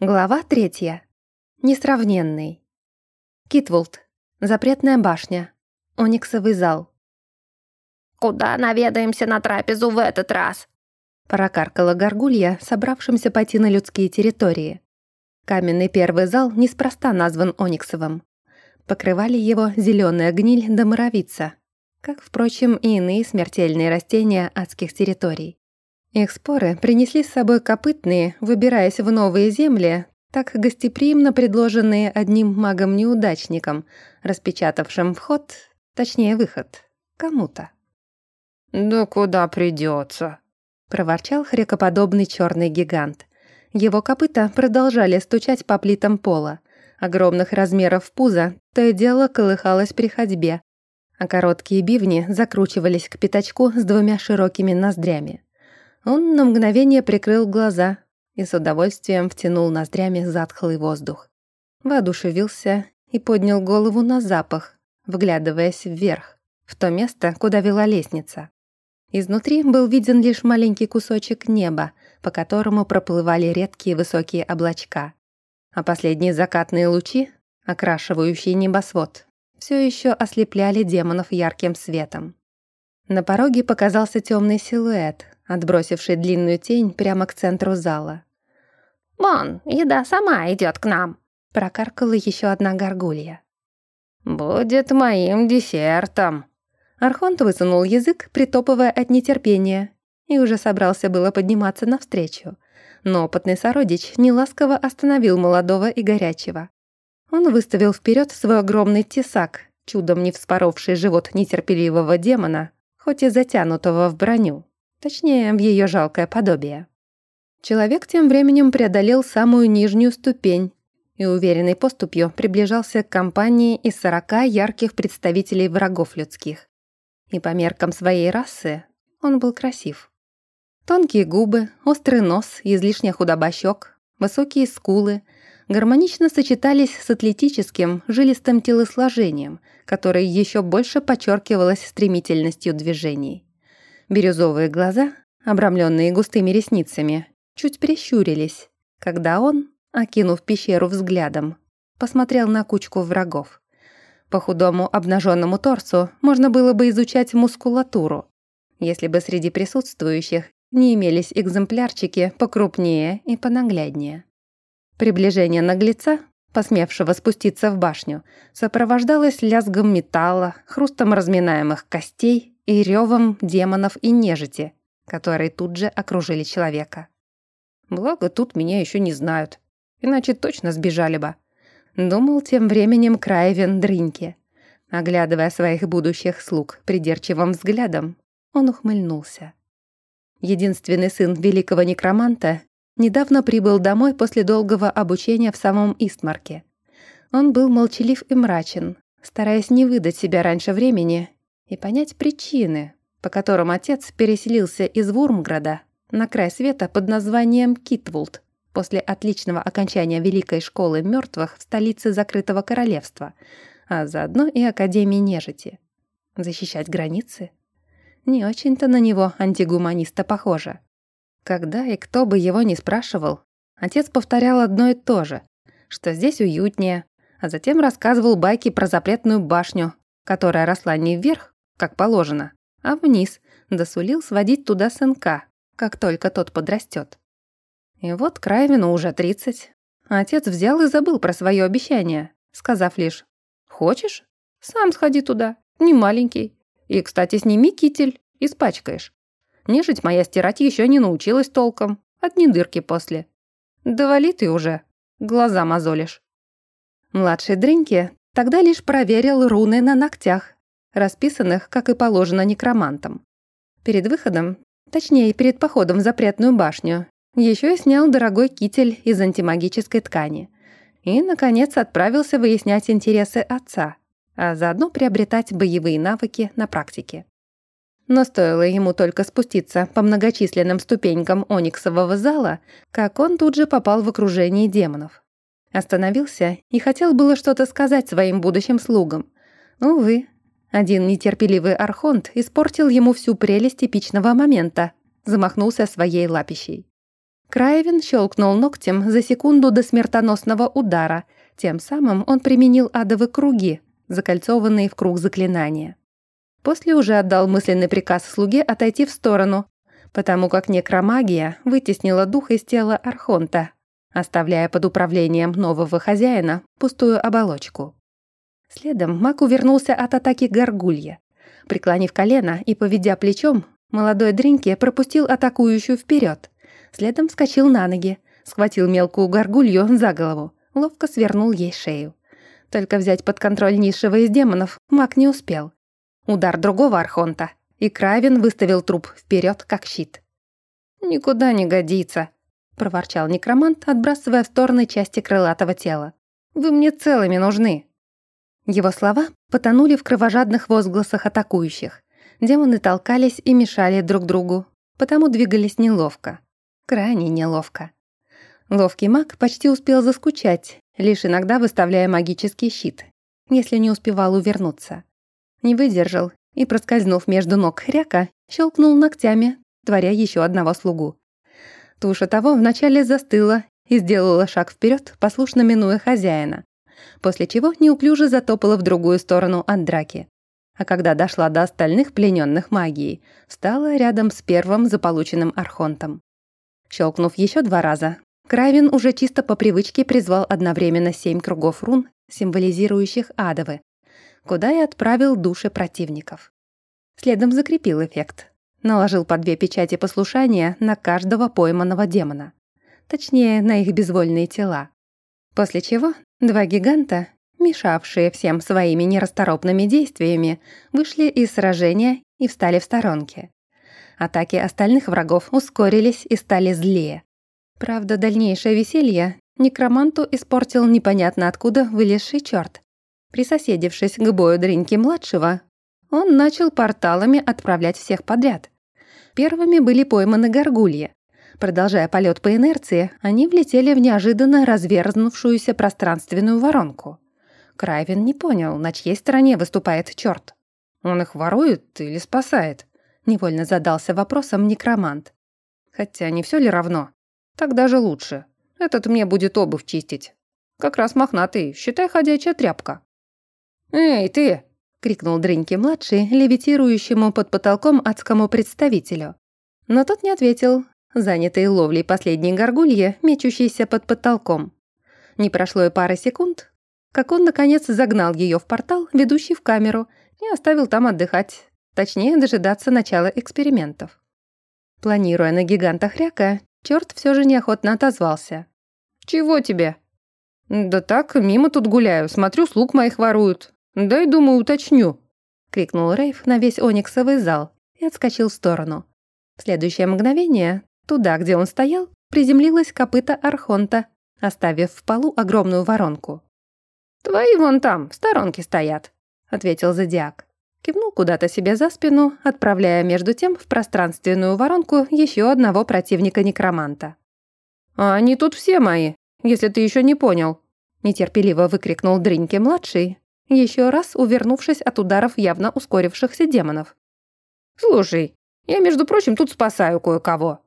Глава третья. Несравненный. Китвулд. Запретная башня. Ониксовый зал. «Куда наведаемся на трапезу в этот раз?» Прокаркала горгулья, собравшимся пойти на людские территории. Каменный первый зал неспроста назван Ониксовым. Покрывали его зеленая гниль да муравица, как, впрочем, и иные смертельные растения адских территорий. Их споры принесли с собой копытные, выбираясь в новые земли, так гостеприимно предложенные одним магом-неудачником, распечатавшим вход, точнее выход, кому-то. «Да куда придется? проворчал хрекоподобный черный гигант. Его копыта продолжали стучать по плитам пола. Огромных размеров пузо то и дело колыхалось при ходьбе, а короткие бивни закручивались к пятачку с двумя широкими ноздрями. Он на мгновение прикрыл глаза и с удовольствием втянул ноздрями затхлый воздух. Воодушевился и поднял голову на запах, вглядываясь вверх, в то место, куда вела лестница. Изнутри был виден лишь маленький кусочек неба, по которому проплывали редкие высокие облачка. А последние закатные лучи, окрашивающие небосвод, все еще ослепляли демонов ярким светом. На пороге показался темный силуэт, отбросивший длинную тень прямо к центру зала. «Вон, еда сама идет к нам», — прокаркала еще одна горгулья. «Будет моим десертом». Архонт высунул язык, притопывая от нетерпения, и уже собрался было подниматься навстречу. Но опытный сородич неласково остановил молодого и горячего. Он выставил вперед свой огромный тесак, чудом не вспоровший живот нетерпеливого демона, хоть и затянутого в броню. Точнее, в ее жалкое подобие. Человек тем временем преодолел самую нижнюю ступень и уверенной поступью приближался к компании из сорока ярких представителей врагов людских. И по меркам своей расы он был красив. Тонкие губы, острый нос, излишне худобощек, высокие скулы гармонично сочетались с атлетическим, жилистым телосложением, которое еще больше подчеркивалось стремительностью движений. Бирюзовые глаза, обрамленные густыми ресницами, чуть прищурились, когда он, окинув пещеру взглядом, посмотрел на кучку врагов. По худому обнаженному торсу можно было бы изучать мускулатуру, если бы среди присутствующих не имелись экземплярчики покрупнее и понагляднее. Приближение наглеца, посмевшего спуститься в башню, сопровождалось лязгом металла, хрустом разминаемых костей и ревом демонов и нежити, которые тут же окружили человека. Благо, тут меня еще не знают, иначе точно сбежали бы. Думал тем временем Краевен Дриньке. Оглядывая своих будущих слуг придирчивым взглядом, он ухмыльнулся. Единственный сын великого некроманта недавно прибыл домой после долгого обучения в самом Истмарке. Он был молчалив и мрачен, стараясь не выдать себя раньше времени и понять причины, по которым отец переселился из Вурмграда на край света под названием Китвулд после отличного окончания Великой школы мертвых в столице Закрытого Королевства, а заодно и Академии нежити. Защищать границы? Не очень-то на него антигуманиста похоже. Когда и кто бы его ни спрашивал, отец повторял одно и то же, что здесь уютнее, а затем рассказывал байки про запретную башню, которая росла не вверх, как положено, а вниз, досулил сводить туда сынка, как только тот подрастет. И вот Крайвину уже 30. Отец взял и забыл про свое обещание, сказав лишь «Хочешь? Сам сходи туда, не маленький. И, кстати, сними китель, испачкаешь. Нежить моя стирать еще не научилась толком, одни дырки после. Да вали ты уже, глаза мозолишь». Младший Дринки тогда лишь проверил руны на ногтях расписанных, как и положено некромантам. Перед выходом, точнее, перед походом в запретную башню, еще и снял дорогой китель из антимагической ткани. И, наконец, отправился выяснять интересы отца, а заодно приобретать боевые навыки на практике. Но стоило ему только спуститься по многочисленным ступенькам ониксового зала, как он тут же попал в окружение демонов. Остановился и хотел было что-то сказать своим будущим слугам. Увы, один нетерпеливый архонт испортил ему всю прелесть типичного момента, замахнулся своей лапищей. Краевин щелкнул ногтем за секунду до смертоносного удара. Тем самым он применил адовые круги, закольцованные в круг заклинания. После уже отдал мысленный приказ слуге отойти в сторону, потому как некромагия вытеснила дух из тела Архонта, оставляя под управлением нового хозяина пустую оболочку. Следом маг увернулся от атаки горгулья. Преклонив колено и поведя плечом, молодой Дринки пропустил атакующую вперед. Следом вскочил на ноги, схватил мелкую горгулью за голову, ловко свернул ей шею. Только взять под контроль низшего из демонов маг не успел. Удар другого архонта, и Кравин выставил труп вперед, как щит. «Никуда не годится», — проворчал некромант, отбрасывая в стороны части крылатого тела. «Вы мне целыми нужны». Его слова потонули в кровожадных возгласах атакующих. Демоны толкались и мешали друг другу, потому двигались неловко. Крайне неловко. Ловкий маг почти успел заскучать, лишь иногда выставляя магический щит, если не успевал увернуться. Не выдержал и, проскользнув между ног хряка, щелкнул ногтями, творя еще одного слугу. Туша того вначале застыла и сделала шаг вперед, послушно минуя хозяина после чего неуклюже затопала в другую сторону от драки. А когда дошла до остальных плененных магией, встала рядом с первым заполученным архонтом. Щелкнув еще два раза, Кравин уже чисто по привычке призвал одновременно семь кругов рун, символизирующих адовы, куда и отправил души противников. Следом закрепил эффект. Наложил по две печати послушания на каждого пойманного демона. Точнее, на их безвольные тела. После чего Два гиганта, мешавшие всем своими нерасторопными действиями, вышли из сражения и встали в сторонке. Атаки остальных врагов ускорились и стали злее. Правда, дальнейшее веселье некроманту испортил непонятно откуда вылезший черт. Присоседившись к бою Дринки-младшего, он начал порталами отправлять всех подряд. Первыми были пойманы горгульи, Продолжая полет по инерции, они влетели в неожиданно разверзнувшуюся пространственную воронку. Крайвин не понял, на чьей стороне выступает черт. Он их ворует или спасает? Невольно задался вопросом некромант. Хотя не все ли равно? Так даже лучше. Этот мне будет обувь чистить. Как раз мохнатый, считай ходячая тряпка. «Эй, ты!» — крикнул Дрыньки-младший, левитирующему под потолком адскому представителю. Но тот не ответил, занятый ловлей последней горгульи, мечущейся под потолком. Не прошло и пары секунд, как он, наконец, загнал ее в портал, ведущий в камеру, и оставил там отдыхать, точнее, дожидаться начала экспериментов. Планируя на гиганта хряка, черт все же неохотно отозвался. «Чего тебе?» «Да так, мимо тут гуляю, смотрю, слуг моих воруют. Дай, думаю, уточню», — крикнул Рейв на весь ониксовый зал и отскочил в сторону. В следующее мгновение Туда, где он стоял, приземлилась копыта Архонта, оставив в полу огромную воронку. «Твои вон там, в сторонке стоят», — ответил Зодиак. Кивнул куда-то себе за спину, отправляя между тем в пространственную воронку еще одного противника-некроманта. «А они тут все мои, если ты еще не понял», — нетерпеливо выкрикнул Дриньки-младший, еще раз увернувшись от ударов явно ускорившихся демонов. «Слушай, я, между прочим, тут спасаю кое-кого».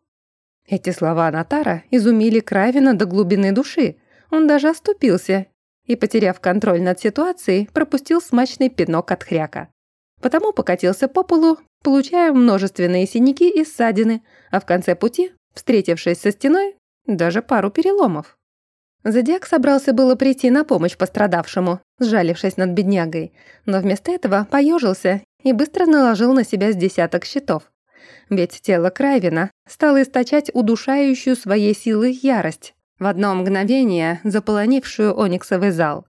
Эти слова Натара изумили Кравина до глубины души. Он даже оступился и, потеряв контроль над ситуацией, пропустил смачный пинок от хряка. Потому покатился по полу, получая множественные синяки и ссадины, а в конце пути, встретившись со стеной, даже пару переломов. Зодиак собрался было прийти на помощь пострадавшему, сжалившись над беднягой, но вместо этого поежился и быстро наложил на себя с десяток щитов ведь тело Крайвина стало источать удушающую своей силой ярость, в одно мгновение заполонившую ониксовый зал.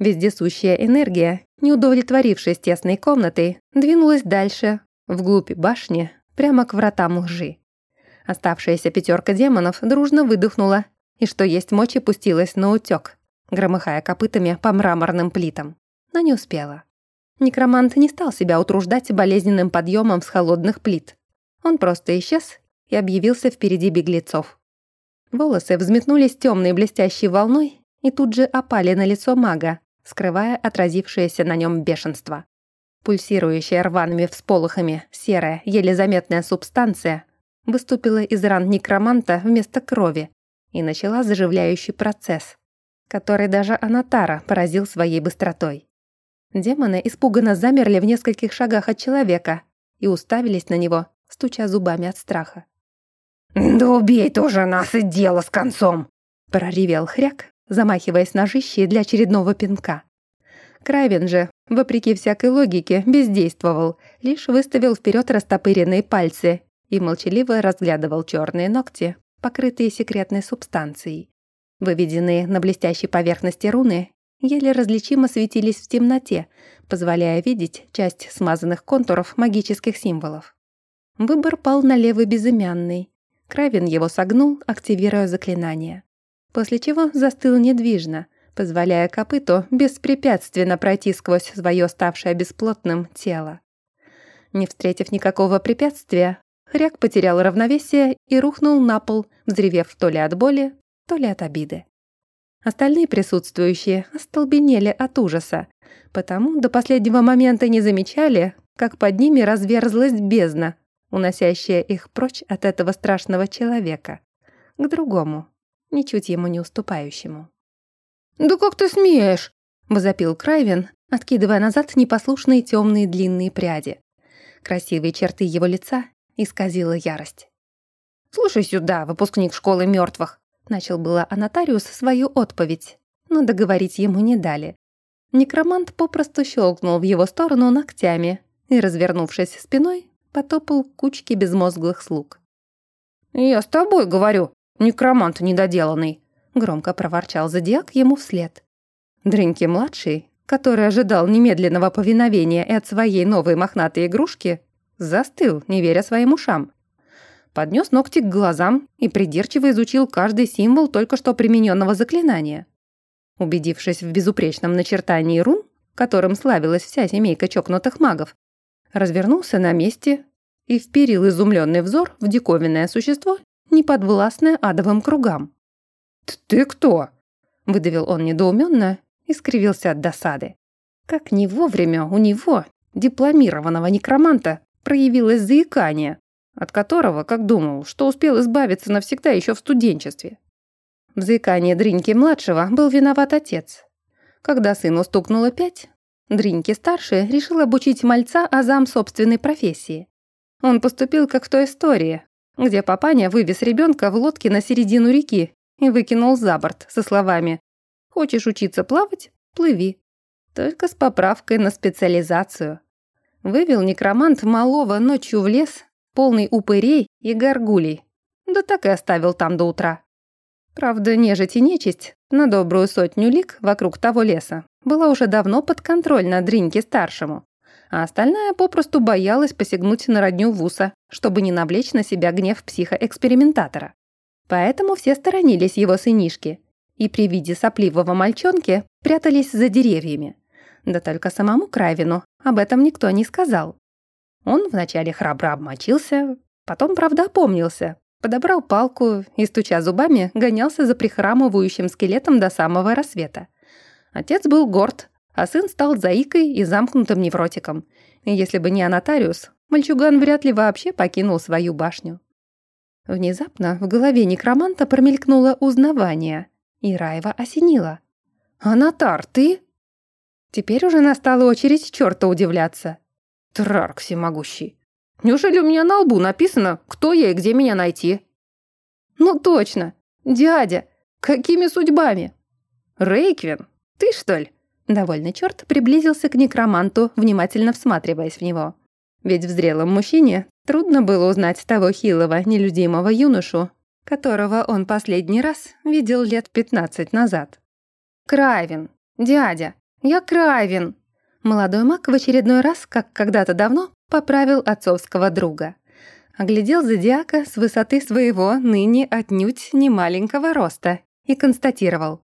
Вездесущая энергия, не удовлетворившись тесной комнатой, двинулась дальше, вглубь башни, прямо к вратам лжи. Оставшаяся пятерка демонов дружно выдохнула и, что есть мочи, пустилась на утек, громыхая копытами по мраморным плитам. Но не успела. Некромант не стал себя утруждать болезненным подъемом с холодных плит. Он просто исчез и объявился впереди беглецов. Волосы взметнулись темной блестящей волной и тут же опали на лицо мага, скрывая отразившееся на нем бешенство. Пульсирующая рваными всполохами серая, еле заметная субстанция выступила из ран некроманта вместо крови и начала заживляющий процесс, который даже Анатара поразил своей быстротой. Демоны испуганно замерли в нескольких шагах от человека и уставились на него, стуча зубами от страха. «Да убей тоже нас и дело с концом!» проревел хряк, замахиваясь ножищей для очередного пинка. Кравин же, вопреки всякой логике, бездействовал, лишь выставил вперед растопыренные пальцы и молчаливо разглядывал черные ногти, покрытые секретной субстанцией. Выведенные на блестящей поверхности руны еле различимо светились в темноте, позволяя видеть часть смазанных контуров магических символов. Выбор пал на левый безымянный. Кравин его согнул, активируя заклинание. После чего застыл недвижно, позволяя копыту беспрепятственно пройти сквозь свое ставшее бесплотным тело. Не встретив никакого препятствия, хряк потерял равновесие и рухнул на пол, взревев то ли от боли, то ли от обиды. Остальные присутствующие остолбенели от ужаса, потому до последнего момента не замечали, как под ними разверзлась бездна, уносящая их прочь от этого страшного человека, к другому, ничуть ему не уступающему. «Да как ты смеешь?» — возопил Крайвен, откидывая назад непослушные темные длинные пряди. Красивые черты его лица исказила ярость. «Слушай сюда, выпускник школы мертвых. Начал было Анатариус свою отповедь, но договорить ему не дали. Некромант попросту щелкнул в его сторону ногтями и, развернувшись спиной, потопал к кучке безмозглых слуг. «Я с тобой говорю, некромант недоделанный», громко проворчал Зодиак ему вслед. Дрыньки-младший, который ожидал немедленного повиновения и от своей новой мохнатой игрушки, застыл, не веря своим ушам поднес ногти к глазам и придирчиво изучил каждый символ только что примененного заклинания. Убедившись в безупречном начертании рун, которым славилась вся семейка чокнутых магов, развернулся на месте и вперил изумленный взор в диковинное существо, неподвластное адовым кругам. «Ты кто?» — выдавил он недоуменно и скривился от досады. Как не вовремя у него, дипломированного некроманта, проявилось заикание, от которого, как думал, что успел избавиться навсегда еще в студенчестве. В заикании Дриньки-младшего был виноват отец. Когда сыну стукнуло пять, Дриньки-старший решил обучить мальца азам собственной профессии. Он поступил как в той истории, где папаня вывез ребенка в лодке на середину реки и выкинул за борт со словами «Хочешь учиться плавать? Плыви». Только с поправкой на специализацию. Вывел некромант малого ночью в лес полный упырей и горгулей. Да так и оставил там до утра. Правда, нежить и нечисть на добрую сотню лик вокруг того леса была уже давно под контроль на Дриньке-старшему, а остальная попросту боялась посягнуть на родню Вуса, чтобы не навлечь на себя гнев психоэкспериментатора. Поэтому все сторонились его сынишки и при виде сопливого мальчонки прятались за деревьями. Да только самому Кравину об этом никто не сказал. Он вначале храбро обмочился, потом, правда, опомнился, подобрал палку и, стуча зубами, гонялся за прихрамывающим скелетом до самого рассвета. Отец был горд, а сын стал заикой и замкнутым невротиком. И если бы не Анатариус, мальчуган вряд ли вообще покинул свою башню. Внезапно в голове некроманта промелькнуло узнавание, и Раева осенила. «Анатар, ты?» Теперь уже настала очередь черта удивляться. Трарк всемогущий. Неужели у меня на лбу написано, кто я и где меня найти? Ну точно. Дядя, какими судьбами? Рейквин, ты что ли? Довольный черт приблизился к некроманту, внимательно всматриваясь в него. Ведь в зрелом мужчине трудно было узнать того хилого, нелюдимого юношу, которого он последний раз видел лет пятнадцать назад. «Крайвин! Дядя! Я Крайвин!» Молодой маг в очередной раз, как когда-то давно, поправил отцовского друга. Оглядел зодиака с высоты своего ныне отнюдь не маленького роста и констатировал.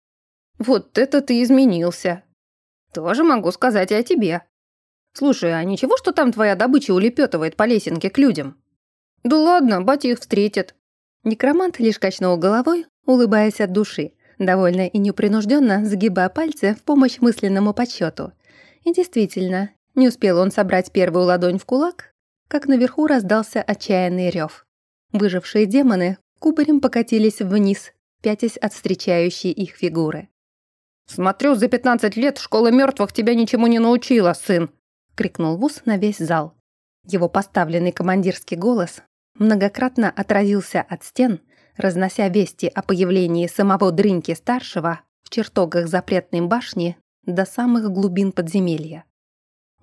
«Вот это ты изменился. Тоже могу сказать и о тебе. Слушай, а ничего, что там твоя добыча улепетывает по лесенке к людям?» «Да ладно, батя их встретит». Некромант лишь качнул головой, улыбаясь от души, довольно и непринужденно загибая пальцы в помощь мысленному подсчету. И действительно, не успел он собрать первую ладонь в кулак, как наверху раздался отчаянный рев. Выжившие демоны кубарем покатились вниз, пятясь от встречающей их фигуры. «Смотрю, за пятнадцать лет школа мертвых тебя ничему не научила, сын!» — крикнул Вуз на весь зал. Его поставленный командирский голос многократно отразился от стен, разнося вести о появлении самого Дрынки-старшего в чертогах запретной башни до самых глубин подземелья.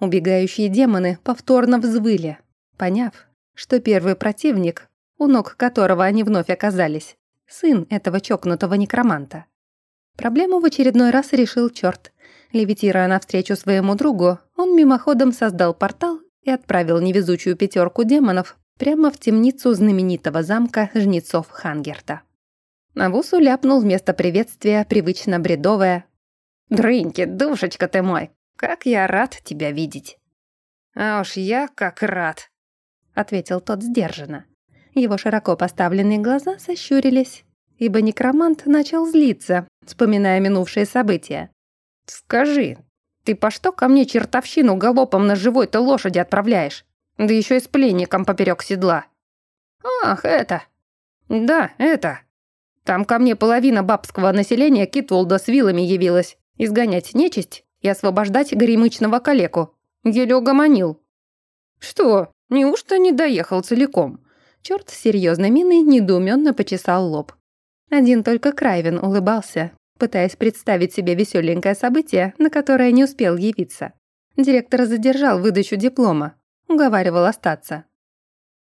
Убегающие демоны повторно взвыли, поняв, что первый противник, у ног которого они вновь оказались, сын этого чокнутого некроманта. Проблему в очередной раз решил черт. Левитируя навстречу своему другу, он мимоходом создал портал и отправил невезучую пятерку демонов прямо в темницу знаменитого замка жнецов Хангерта. Навусу ляпнул вместо приветствия привычно бредовое «Дрыньки, душечка ты мой, как я рад тебя видеть!» «А уж я как рад!» — ответил тот сдержанно. Его широко поставленные глаза сощурились, ибо некромант начал злиться, вспоминая минувшие события. «Скажи, ты по что ко мне чертовщину галопом на живой-то лошади отправляешь? Да еще и с пленником поперек седла». «Ах, это!» «Да, это!» Там ко мне половина бабского населения Китволда с вилами явилась. Изгонять нечисть и освобождать горемычного калеку. Еле угомонил. Что, неужто не доехал целиком? Черт с серьезной миной недоуменно почесал лоб. Один только Крайвен улыбался, пытаясь представить себе веселенькое событие, на которое не успел явиться. Директор задержал выдачу диплома, уговаривал остаться.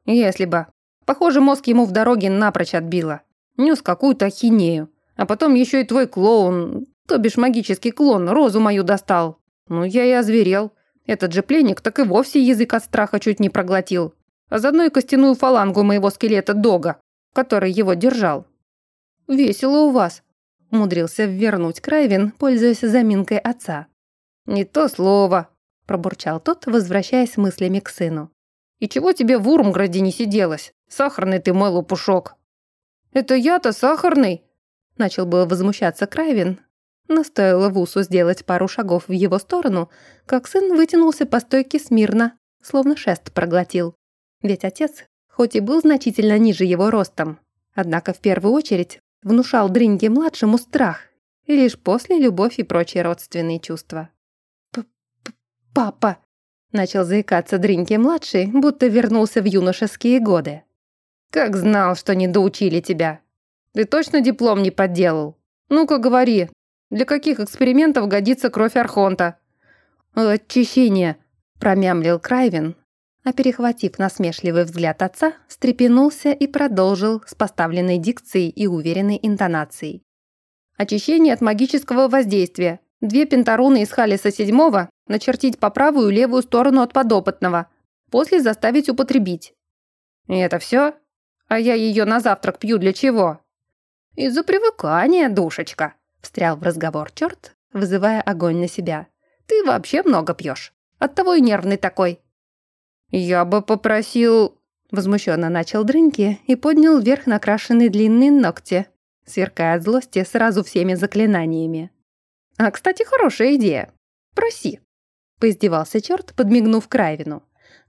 Если бы. Похоже, мозг ему в дороге напрочь отбило. Нес какую-то ахинею. А потом еще и твой клоун, то бишь магический клон, розу мою достал. Ну, я и озверел. Этот же пленник так и вовсе язык от страха чуть не проглотил. А заодно и костяную фалангу моего скелета Дога, который его держал. «Весело у вас», — умудрился ввернуть Крайвин, пользуясь заминкой отца. «Не то слово», — пробурчал тот, возвращаясь мыслями к сыну. «И чего тебе в Урмграде не сиделось? Сахарный ты мой лопушок». «Это я-то сахарный?» Начал было возмущаться Крайвин, но стоило Вусу сделать пару шагов в его сторону, как сын вытянулся по стойке смирно, словно шест проглотил. Ведь отец, хоть и был значительно ниже его ростом, однако в первую очередь внушал Дринге-младшему страх, и лишь после любовь и прочие родственные чувства. П -п «Папа!» — начал заикаться Дринге-младший, будто вернулся в юношеские годы. «Как знал, что не доучили тебя. Ты точно диплом не подделал? Ну-ка говори, для каких экспериментов годится кровь Архонта?» «Очищение», — промямлил Крайвин, а перехватив насмешливый взгляд отца, встрепенулся и продолжил с поставленной дикцией и уверенной интонацией. «Очищение от магического воздействия. Две пентаруны из Халиса седьмого начертить по правую и левую сторону от подопытного, после заставить употребить». «И это все? А я ее на завтрак пью для чего?» «Из-за привыкания, душечка», — встрял в разговор черт, вызывая огонь на себя. «Ты вообще много пьешь. Оттого и нервный такой». «Я бы попросил...» Возмущенно начал Дрынки и поднял вверх накрашенные длинные ногти, сверкая от злости сразу всеми заклинаниями. «А, кстати, хорошая идея. Проси», — поиздевался черт, подмигнув Крайвину.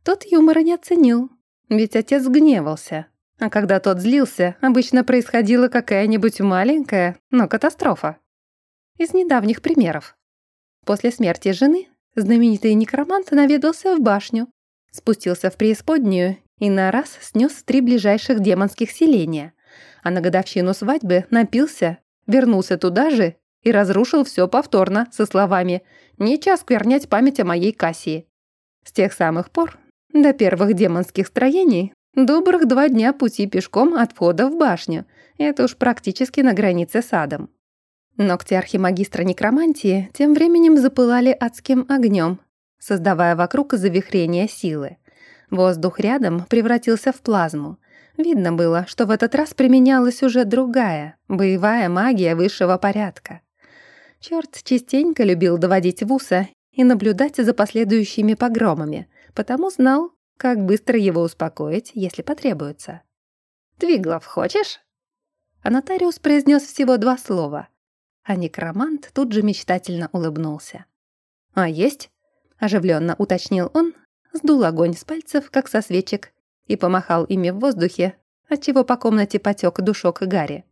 Тот юмора не оценил, ведь отец гневался, а когда тот злился, обычно происходила какая-нибудь маленькая, но катастрофа. Из недавних примеров. После смерти жены знаменитый некромант наведался в башню, спустился в преисподнюю и на раз снес три ближайших демонских селения, а на годовщину свадьбы напился, вернулся туда же и разрушил все повторно со словами «Не час сквернять память о моей Кассии». С тех самых пор до первых демонских строений Добрых два дня пути пешком от входа в башню. Это уж практически на границе с адом. Ногти архимагистра некромантии тем временем запылали адским огнем, создавая вокруг завихрение силы. Воздух рядом превратился в плазму. Видно было, что в этот раз применялась уже другая, боевая магия высшего порядка. Черт частенько любил доводить Вуса и наблюдать за последующими погромами, потому знал, как быстро его успокоить, если потребуется? «Твиглов хочешь?» А нотариус произнес всего два слова, а некромант тут же мечтательно улыбнулся. «А есть?» — оживленно уточнил он, сдул огонь с пальцев, как со свечек, и помахал ими в воздухе, отчего по комнате потек душок Гарри.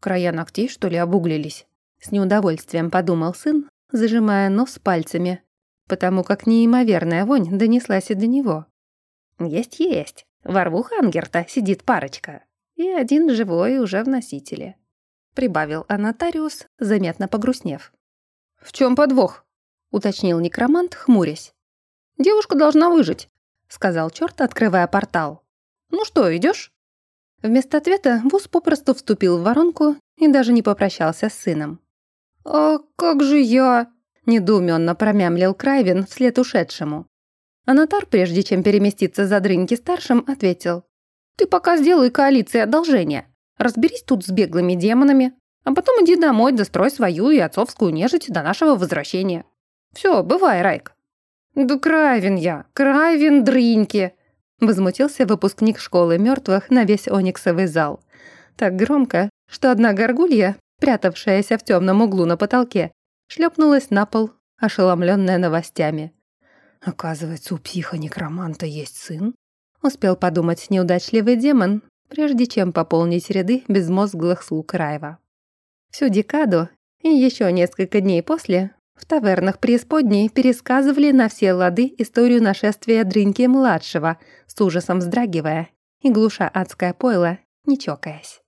Края ногтей, что ли, обуглились? С неудовольствием подумал сын, зажимая нос пальцами, потому как неимоверная вонь донеслась и до него. «Есть-есть. Во рву Хангерта сидит парочка. И один живой уже в носителе», — прибавил анатариус, заметно погрустнев. «В чем подвох?» — уточнил некромант, хмурясь. «Девушка должна выжить», — сказал черт, открывая портал. «Ну что, идешь? Вместо ответа Вуз попросту вступил в воронку и даже не попрощался с сыном. «А как же я?» – недоуменно промямлил Крайвин вслед ушедшему. Анатар, прежде чем переместиться за Дрыньки-старшим, ответил. «Ты пока сделай коалиции одолжения. Разберись тут с беглыми демонами, а потом иди домой, дострой свою и отцовскую нежить до нашего возвращения. Все, бывай, Райк». «Да Крайвин я, Крайвин Дрыньки!» Возмутился выпускник школы мертвых на весь ониксовый зал. Так громко, что одна горгулья, прятавшаяся в темном углу на потолке, шлепнулась на пол, ошеломленная новостями. «Оказывается, у психа-некроманта есть сын?» Успел подумать неудачливый демон, прежде чем пополнить ряды безмозглых слуг Раева. Всю декаду и еще несколько дней после в тавернах преисподней пересказывали на все лады историю нашествия Дринки-младшего, с ужасом вздрагивая и глуша адское пойло, не чокаясь.